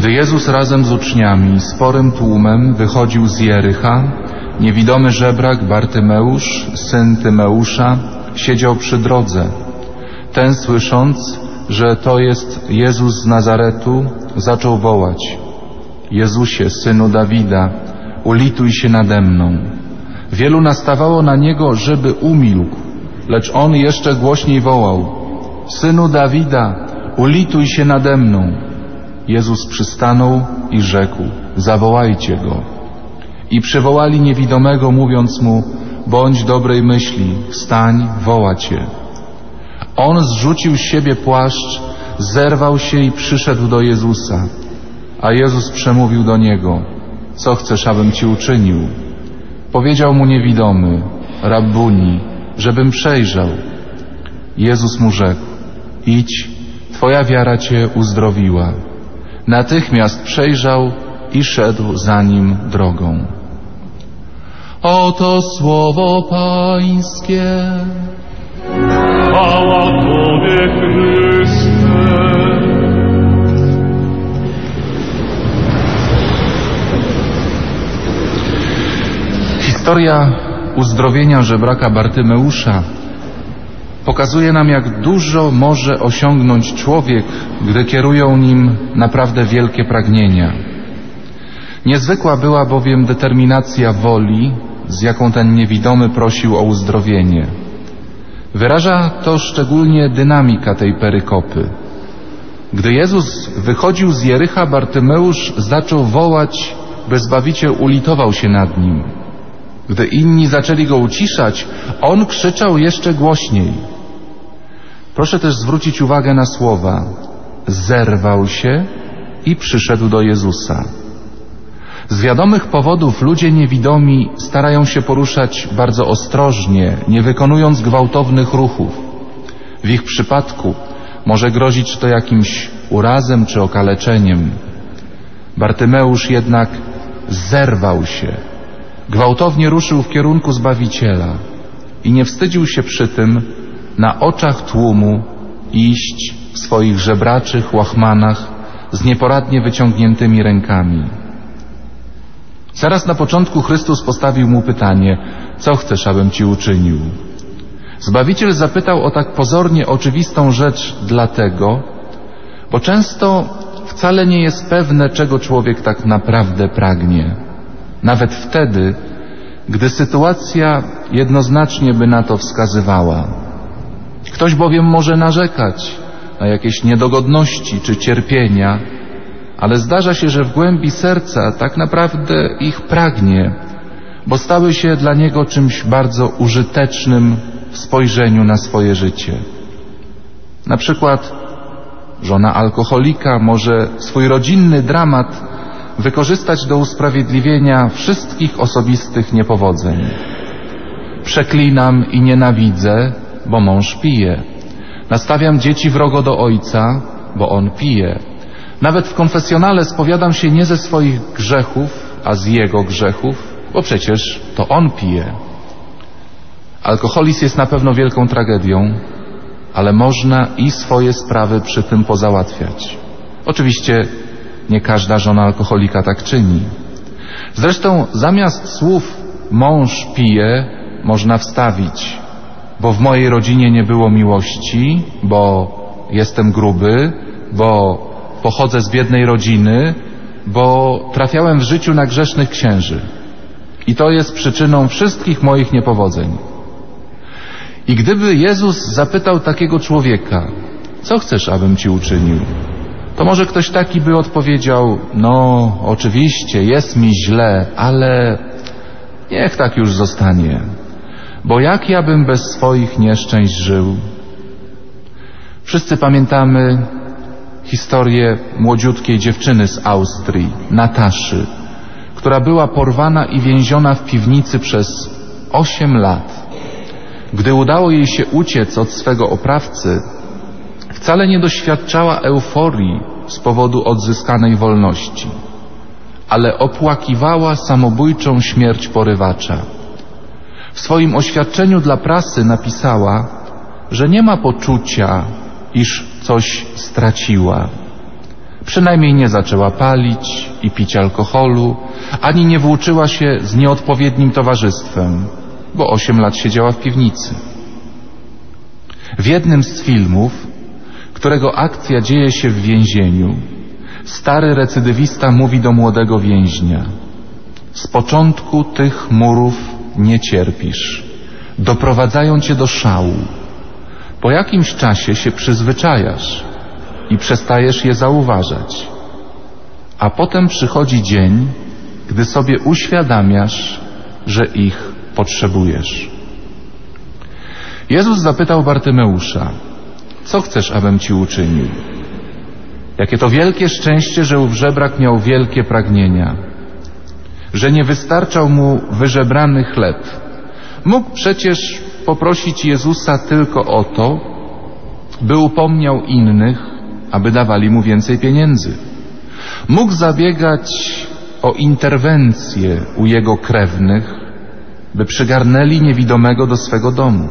Gdy Jezus razem z uczniami, sporym tłumem wychodził z Jericha, niewidomy żebrak Bartymeusz, syn Tymeusza, siedział przy drodze. Ten słysząc, że to jest Jezus z Nazaretu, zaczął wołać: Jezusie, synu Dawida, ulituj się nade mną. Wielu nastawało na niego, żeby umilkł, lecz on jeszcze głośniej wołał: Synu Dawida, ulituj się nade mną. Jezus przystanął i rzekł: Zawołajcie go. I przywołali niewidomego, mówiąc mu: Bądź dobrej myśli, wstań, woła cię. On zrzucił z siebie płaszcz, zerwał się i przyszedł do Jezusa. A Jezus przemówił do niego: Co chcesz, abym ci uczynił? Powiedział mu niewidomy: Rabbuni, żebym przejrzał. Jezus mu rzekł: Idź, twoja wiara cię uzdrowiła. Natychmiast przejrzał i szedł za nim drogą. Oto słowo Pańskie. Chwała Tobie, Chryste. Historia uzdrowienia żebraka Bartymeusza pokazuje nam, jak dużo może osiągnąć człowiek, gdy kierują nim naprawdę wielkie pragnienia. Niezwykła była bowiem determinacja woli, z jaką ten niewidomy prosił o uzdrowienie. Wyraża to szczególnie dynamika tej perykopy. Gdy Jezus wychodził z Jericha, Bartymeusz zaczął wołać, by Zbawiciel ulitował się nad nim. Gdy inni zaczęli go uciszać, on krzyczał jeszcze głośniej. Proszę też zwrócić uwagę na słowa. Zerwał się i przyszedł do Jezusa. Z wiadomych powodów ludzie niewidomi starają się poruszać bardzo ostrożnie, nie wykonując gwałtownych ruchów. W ich przypadku może grozić to jakimś urazem czy okaleczeniem. Bartymeusz jednak zerwał się, gwałtownie ruszył w kierunku Zbawiciela i nie wstydził się przy tym na oczach tłumu iść w swoich żebraczych łachmanach z nieporadnie wyciągniętymi rękami. Zaraz na początku Chrystus postawił mu pytanie: Co chcesz, abym ci uczynił? Zbawiciel zapytał o tak pozornie oczywistą rzecz dlatego, bo często wcale nie jest pewne, czego człowiek tak naprawdę pragnie. Nawet wtedy, gdy sytuacja jednoznacznie by na to wskazywała. Ktoś bowiem może narzekać na jakieś niedogodności czy cierpienia, ale zdarza się, że w głębi serca tak naprawdę ich pragnie, bo stały się dla niego czymś bardzo użytecznym w spojrzeniu na swoje życie. Na przykład żona alkoholika może swój rodzinny dramat wykorzystać do usprawiedliwienia wszystkich osobistych niepowodzeń. Przeklinam i nienawidzę, bo mąż pije. Nastawiam dzieci wrogo do ojca, bo on pije. Nawet w konfesjonale spowiadam się nie ze swoich grzechów, a z jego grzechów, bo przecież to on pije. Alkoholizm jest na pewno wielką tragedią, ale można i swoje sprawy przy tym pozałatwiać. Oczywiście nie każda żona alkoholika tak czyni. Zresztą zamiast słów mąż pije, można wstawić, bo w mojej rodzinie nie było miłości, bo jestem gruby, bo pochodzę z biednej rodziny, bo trafiałem w życiu na grzesznych księży. I to jest przyczyną wszystkich moich niepowodzeń. I gdyby Jezus zapytał takiego człowieka, co chcesz, abym ci uczynił? To może ktoś taki by odpowiedział, no oczywiście, jest mi źle, ale niech tak już zostanie. Bo jak ja bym bez swoich nieszczęść żył? Wszyscy pamiętamy historię młodziutkiej dziewczyny z Austrii, Nataszy, która była porwana i więziona w piwnicy przez osiem lat. Gdy udało jej się uciec od swego oprawcy, wcale nie doświadczała euforii z powodu odzyskanej wolności, ale opłakiwała samobójczą śmierć porywacza. W swoim oświadczeniu dla prasy napisała, że nie ma poczucia, iż coś straciła. Przynajmniej nie zaczęła palić i pić alkoholu, ani nie włóczyła się z nieodpowiednim towarzystwem, bo osiem lat siedziała w piwnicy. W jednym z filmów, którego akcja dzieje się w więzieniu, stary recydywista mówi do młodego więźnia: Z początku tych murów nie cierpisz, doprowadzają cię do szału. Po jakimś czasie się przyzwyczajasz i przestajesz je zauważać. A potem przychodzi dzień, gdy sobie uświadamiasz, że ich potrzebujesz. Jezus zapytał Bartymeusza, co chcesz, abym ci uczynił? Jakie to wielkie szczęście, że ów żebrak miał wielkie pragnienia, że nie wystarczał mu wyżebrany chleb. Mógł przecież poprosić Jezusa tylko o to, by upomniał innych, aby dawali mu więcej pieniędzy. Mógł zabiegać o interwencję u jego krewnych, by przygarnęli niewidomego do swego domu.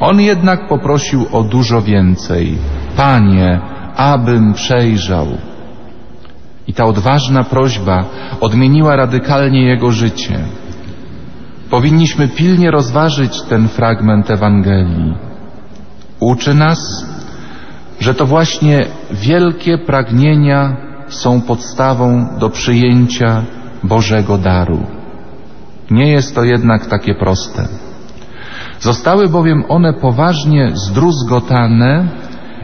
On jednak poprosił o dużo więcej. Panie, abym przejrzał. I ta odważna prośba odmieniła radykalnie jego życie. Powinniśmy pilnie rozważyć ten fragment Ewangelii. Uczy nas, że to właśnie wielkie pragnienia są podstawą do przyjęcia Bożego daru. Nie jest to jednak takie proste. Zostały bowiem one poważnie zdruzgotane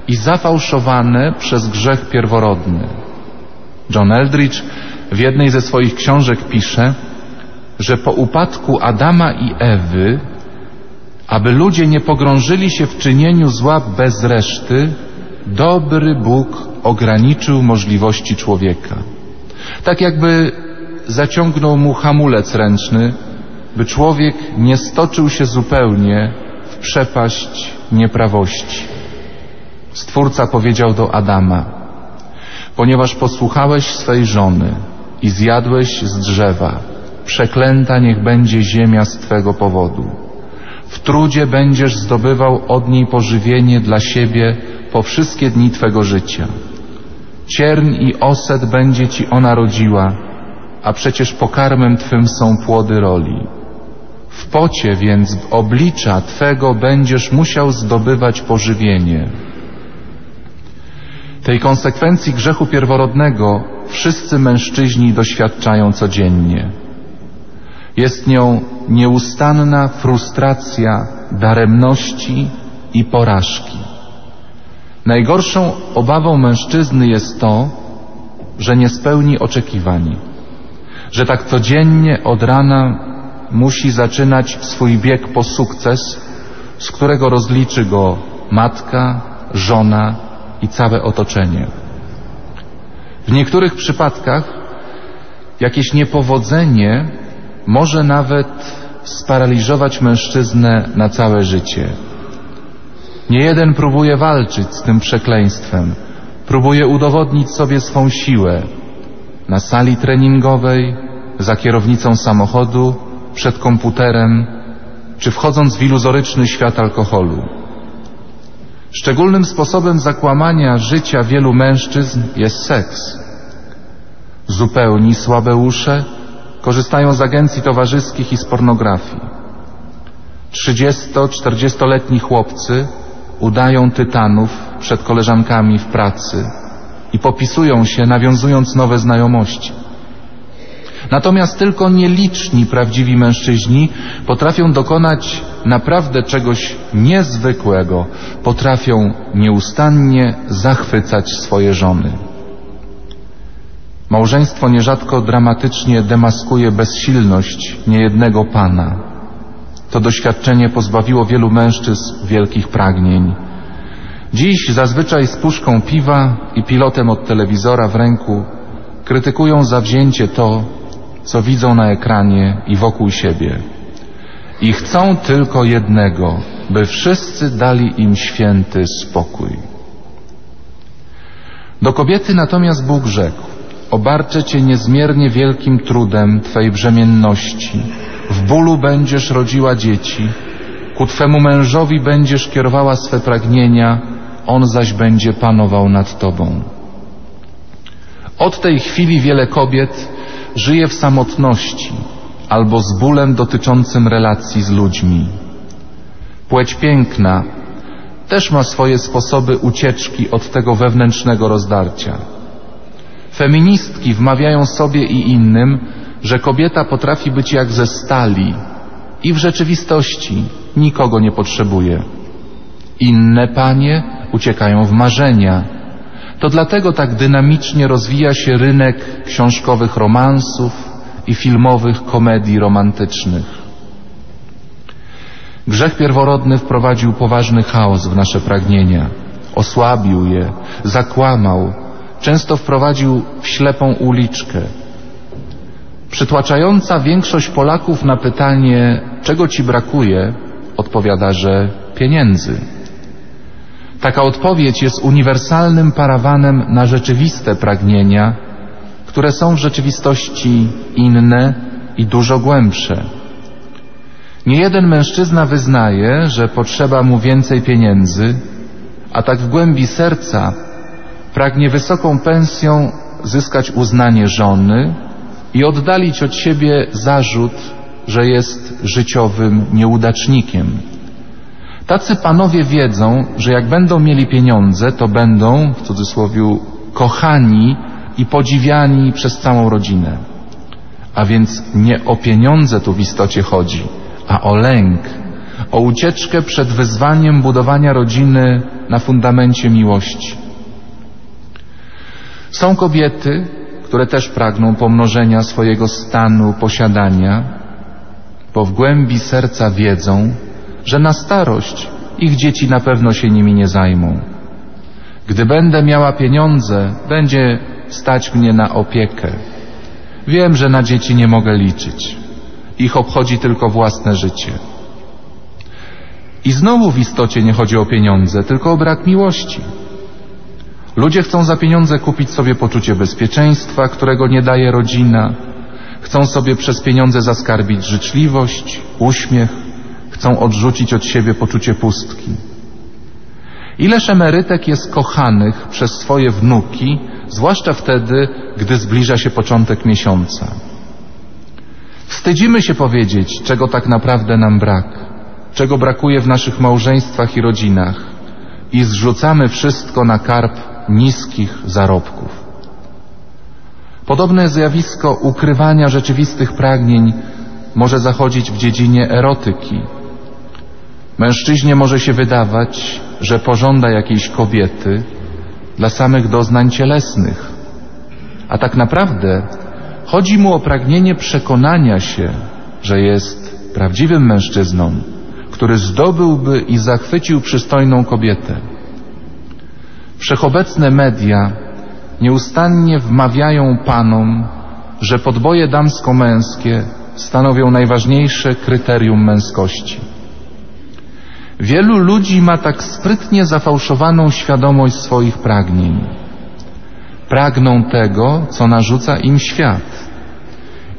i zafałszowane przez grzech pierworodny. John Eldridge w jednej ze swoich książek pisze, że po upadku Adama i Ewy, aby ludzie nie pogrążyli się w czynieniu zła bez reszty, dobry Bóg ograniczył możliwości człowieka. Tak jakby zaciągnął mu hamulec ręczny, by człowiek nie stoczył się zupełnie w przepaść nieprawości. Stwórca powiedział do Adama, ponieważ posłuchałeś swej żony i zjadłeś z drzewa, przeklęta niech będzie ziemia z Twego powodu. W trudzie będziesz zdobywał od niej pożywienie dla siebie po wszystkie dni Twego życia. Cierń i oset będzie Ci ona rodziła, a przecież pokarmem Twym są płody roli. W pocie więc w oblicza Twego będziesz musiał zdobywać pożywienie. Tej konsekwencji grzechu pierworodnego wszyscy mężczyźni doświadczają codziennie. Jest nią nieustanna frustracja daremności i porażki. Najgorszą obawą mężczyzny jest to, że nie spełni oczekiwań, że tak codziennie od rana musi zaczynać swój bieg po sukces, z którego rozliczy go matka, żona i całe otoczenie. W niektórych przypadkach jakieś niepowodzenie może nawet sparaliżować mężczyznę na całe życie. Nie jeden próbuje walczyć z tym przekleństwem, próbuje udowodnić sobie swą siłę na sali treningowej, za kierownicą samochodu, przed komputerem, czy wchodząc w iluzoryczny świat alkoholu. Szczególnym sposobem zakłamania życia wielu mężczyzn jest seks. Zupełni słabe usze korzystają z agencji towarzyskich i z pornografii. 30-40-letni chłopcy udają tytanów przed koleżankami w pracy i popisują się, nawiązując nowe znajomości. Natomiast tylko nieliczni prawdziwi mężczyźni potrafią dokonać naprawdę czegoś niezwykłego, potrafią nieustannie zachwycać swoje żony. Małżeństwo nierzadko dramatycznie demaskuje bezsilność niejednego pana. To doświadczenie pozbawiło wielu mężczyzn wielkich pragnień. Dziś zazwyczaj z puszką piwa i pilotem od telewizora w ręku krytykują zawzięcie to, co widzą na ekranie i wokół siebie. I chcą tylko jednego, by wszyscy dali im święty spokój. Do kobiety natomiast Bóg rzekł, obarczę Cię niezmiernie wielkim trudem Twej brzemienności, w bólu będziesz rodziła dzieci, ku Twemu mężowi będziesz kierowała swe pragnienia, on zaś będzie panował nad Tobą. Od tej chwili wiele kobiet żyje w samotności albo z bólem dotyczącym relacji z ludźmi. Płeć piękna też ma swoje sposoby ucieczki od tego wewnętrznego rozdarcia. Feministki wmawiają sobie i innym, że kobieta potrafi być jak ze stali i w rzeczywistości nikogo nie potrzebuje. Inne panie uciekają w marzenia. To dlatego tak dynamicznie rozwija się rynek książkowych romansów i filmowych komedii romantycznych. Grzech pierworodny wprowadził poważny chaos w nasze pragnienia, osłabił je, zakłamał, często wprowadził w ślepą uliczkę. Przytłaczająca większość Polaków na pytanie, czego ci brakuje, odpowiada, że pieniędzy. Taka odpowiedź jest uniwersalnym parawanem na rzeczywiste pragnienia, które są w rzeczywistości inne i dużo głębsze. Nie jeden mężczyzna wyznaje, że potrzeba mu więcej pieniędzy, a tak w głębi serca pragnie wysoką pensją zyskać uznanie żony i oddalić od siebie zarzut, że jest życiowym nieudacznikiem. Tacy panowie wiedzą, że jak będą mieli pieniądze, to będą, w cudzysłowie, kochani i podziwiani przez całą rodzinę. A więc nie o pieniądze tu w istocie chodzi, a o lęk, o ucieczkę przed wyzwaniem budowania rodziny na fundamencie miłości. Są kobiety, które też pragną pomnożenia swojego stanu posiadania, bo w głębi serca wiedzą, że na starość ich dzieci na pewno się nimi nie zajmą. Gdy będę miała pieniądze, będzie stać mnie na opiekę. Wiem, że na dzieci nie mogę liczyć. Ich obchodzi tylko własne życie. I znowu w istocie nie chodzi o pieniądze, tylko o brak miłości. Ludzie chcą za pieniądze kupić sobie poczucie bezpieczeństwa, którego nie daje rodzina. Chcą sobie przez pieniądze zaskarbić życzliwość, uśmiech. Chcą odrzucić od siebie poczucie pustki. Ileż emerytek jest kochanych przez swoje wnuki, zwłaszcza wtedy, gdy zbliża się początek miesiąca. Wstydzimy się powiedzieć, czego tak naprawdę nam brak, czego brakuje w naszych małżeństwach i rodzinach i zrzucamy wszystko na karp niskich zarobków. Podobne zjawisko ukrywania rzeczywistych pragnień może zachodzić w dziedzinie erotyki. Mężczyźnie może się wydawać, że pożąda jakiejś kobiety dla samych doznań cielesnych, a tak naprawdę chodzi mu o pragnienie przekonania się, że jest prawdziwym mężczyzną, który zdobyłby i zachwycił przystojną kobietę. Wszechobecne media nieustannie wmawiają panom, że podboje damsko-męskie stanowią najważniejsze kryterium męskości. Wielu ludzi ma tak sprytnie zafałszowaną świadomość swoich pragnień. Pragną tego, co narzuca im świat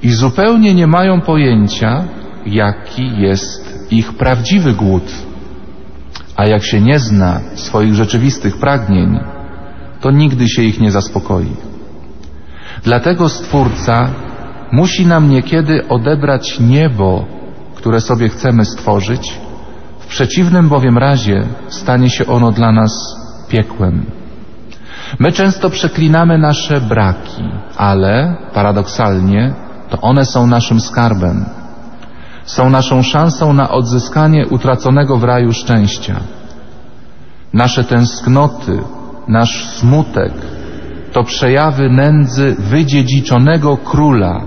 i zupełnie nie mają pojęcia, jaki jest ich prawdziwy głód. A jak się nie zna swoich rzeczywistych pragnień, to nigdy się ich nie zaspokoi. Dlatego Stwórca musi nam niekiedy odebrać niebo, które sobie chcemy stworzyć, w przeciwnym bowiem razie stanie się ono dla nas piekłem. My często przeklinamy nasze braki, ale paradoksalnie to one są naszym skarbem. Są naszą szansą na odzyskanie utraconego w raju szczęścia. Nasze tęsknoty, nasz smutek to przejawy nędzy wydziedziczonego króla.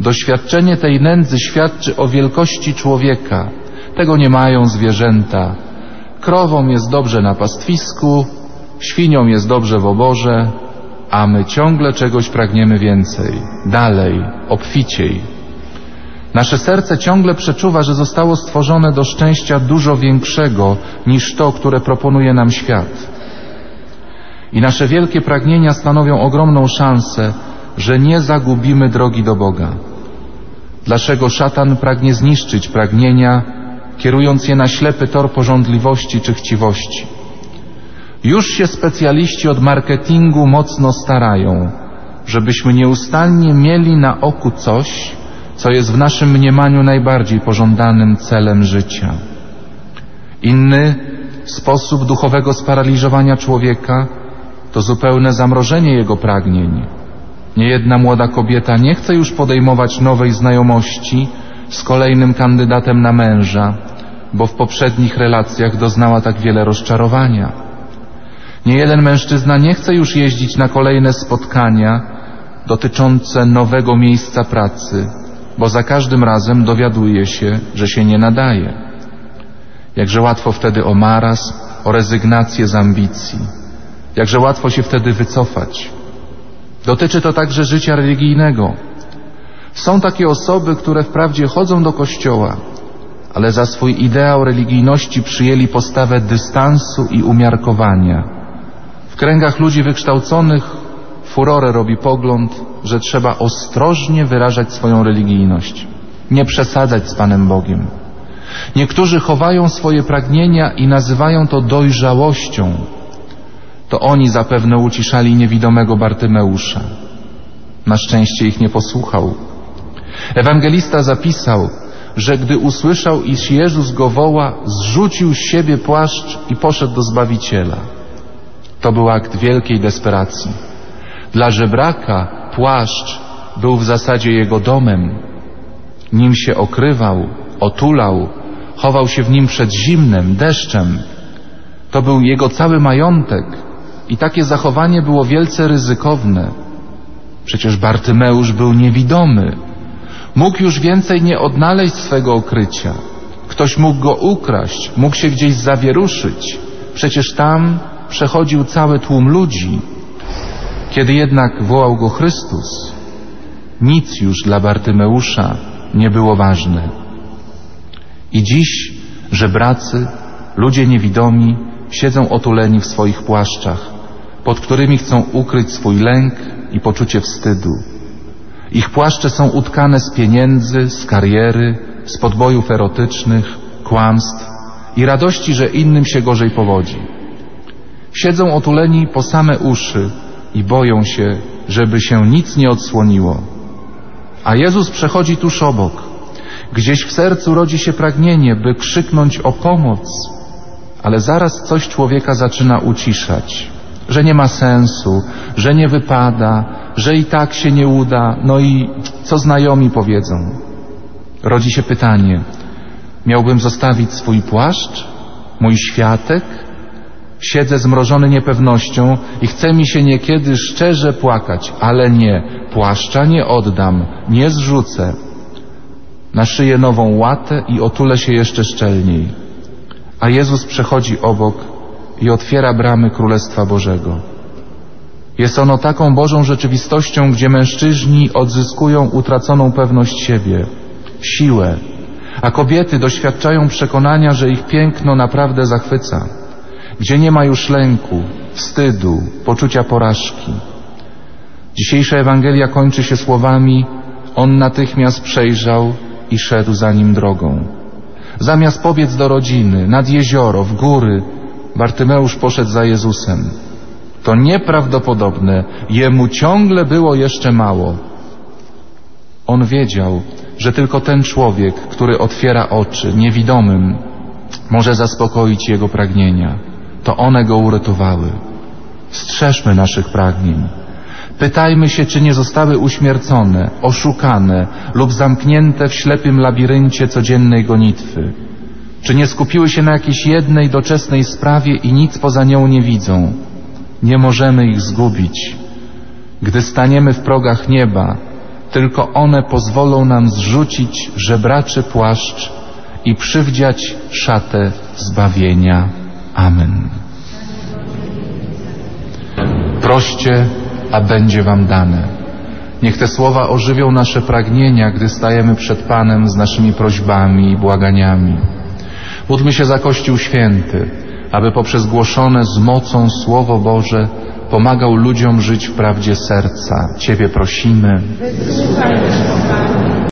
Doświadczenie tej nędzy świadczy o wielkości człowieka. Tego nie mają zwierzęta. Krową jest dobrze na pastwisku, świnią jest dobrze w oborze, a my ciągle czegoś pragniemy więcej, dalej, obficiej. Nasze serce ciągle przeczuwa, że zostało stworzone do szczęścia dużo większego niż to, które proponuje nam świat. I nasze wielkie pragnienia stanowią ogromną szansę, że nie zagubimy drogi do Boga. Dlaczego szatan pragnie zniszczyć pragnienia, kierując je na ślepy tor pożądliwości czy chciwości? Już się specjaliści od marketingu mocno starają, żebyśmy nieustannie mieli na oku coś, co jest w naszym mniemaniu najbardziej pożądanym celem życia. Inny sposób duchowego sparaliżowania człowieka to zupełne zamrożenie jego pragnień. Niejedna młoda kobieta nie chce już podejmować nowej znajomości z kolejnym kandydatem na męża, bo w poprzednich relacjach doznała tak wiele rozczarowania. Niejeden mężczyzna nie chce już jeździć na kolejne spotkania dotyczące nowego miejsca pracy, bo za każdym razem dowiaduje się, że się nie nadaje. Jakże łatwo wtedy o marazm, o rezygnację z ambicji. Jakże łatwo się wtedy wycofać. Dotyczy to także życia religijnego. Są takie osoby, które wprawdzie chodzą do kościoła, ale za swój ideał religijności przyjęli postawę dystansu i umiarkowania. W kręgach ludzi wykształconych furorę robi pogląd, że trzeba ostrożnie wyrażać swoją religijność, nie przesadzać z Panem Bogiem. Niektórzy chowają swoje pragnienia i nazywają to dojrzałością. To oni zapewne uciszali niewidomego Bartymeusza. Na szczęście ich nie posłuchał. Ewangelista zapisał, że gdy usłyszał, iż Jezus go woła, zrzucił z siebie płaszcz i poszedł do Zbawiciela. To był akt wielkiej desperacji. Dla żebraka płaszcz był w zasadzie jego domem. Nim się okrywał, otulał, chował się w nim przed zimnem, deszczem. To był jego cały majątek i takie zachowanie było wielce ryzykowne. Przecież Bartymeusz był niewidomy. Mógł już więcej nie odnaleźć swego okrycia. Ktoś mógł go ukraść, mógł się gdzieś zawieruszyć. Przecież tam przechodził cały tłum ludzi. Kiedy jednak wołał go Chrystus, nic już dla Bartymeusza nie było ważne. I dziś żebracy, ludzie niewidomi, siedzą otuleni w swoich płaszczach, pod którymi chcą ukryć swój lęk i poczucie wstydu. Ich płaszcze są utkane z pieniędzy, z kariery, z podbojów erotycznych, kłamstw i radości, że innym się gorzej powodzi. Siedzą otuleni po same uszy i boją się, żeby się nic nie odsłoniło. A Jezus przechodzi tuż obok. Gdzieś w sercu rodzi się pragnienie, by krzyknąć o pomoc, ale zaraz coś człowieka zaczyna uciszać, że nie ma sensu, że nie wypada, że i tak się nie uda, no i co znajomi powiedzą. Rodzi się pytanie, miałbym zostawić swój płaszcz, mój światek? Siedzę zmrożony niepewnością i chce mi się niekiedy szczerze płakać, ale nie, płaszcza nie oddam, nie zrzucę. Naszyję nową łatę i otulę się jeszcze szczelniej. A Jezus przechodzi obok i otwiera bramy Królestwa Bożego. Jest ono taką Bożą rzeczywistością, gdzie mężczyźni odzyskują utraconą pewność siebie, siłę, a kobiety doświadczają przekonania, że ich piękno naprawdę zachwyca, gdzie nie ma już lęku, wstydu, poczucia porażki. Dzisiejsza Ewangelia kończy się słowami On natychmiast przejrzał i szedł za nim drogą. Zamiast pobiec do rodziny, nad jezioro, w góry, Bartymeusz poszedł za Jezusem. To nieprawdopodobne, jemu ciągle było jeszcze mało. On wiedział, że tylko ten człowiek, który otwiera oczy niewidomym, może zaspokoić jego pragnienia. To one go uratowały. Strzeżmy naszych pragnień. Pytajmy się, czy nie zostały uśmiercone, oszukane lub zamknięte w ślepym labiryncie codziennej gonitwy. Czy nie skupiły się na jakiejś jednej doczesnej sprawie i nic poza nią nie widzą. Nie możemy ich zgubić. Gdy staniemy w progach nieba, tylko one pozwolą nam zrzucić żebraczy płaszcz i przywdziać szatę zbawienia. Amen. Proście, a będzie wam dane. Niech te słowa ożywią nasze pragnienia, gdy stajemy przed Panem z naszymi prośbami i błaganiami. Módlmy się za Kościół Święty, aby poprzez głoszone z mocą Słowo Boże pomagał ludziom żyć w prawdzie serca. Ciebie prosimy. Wysłuchaj.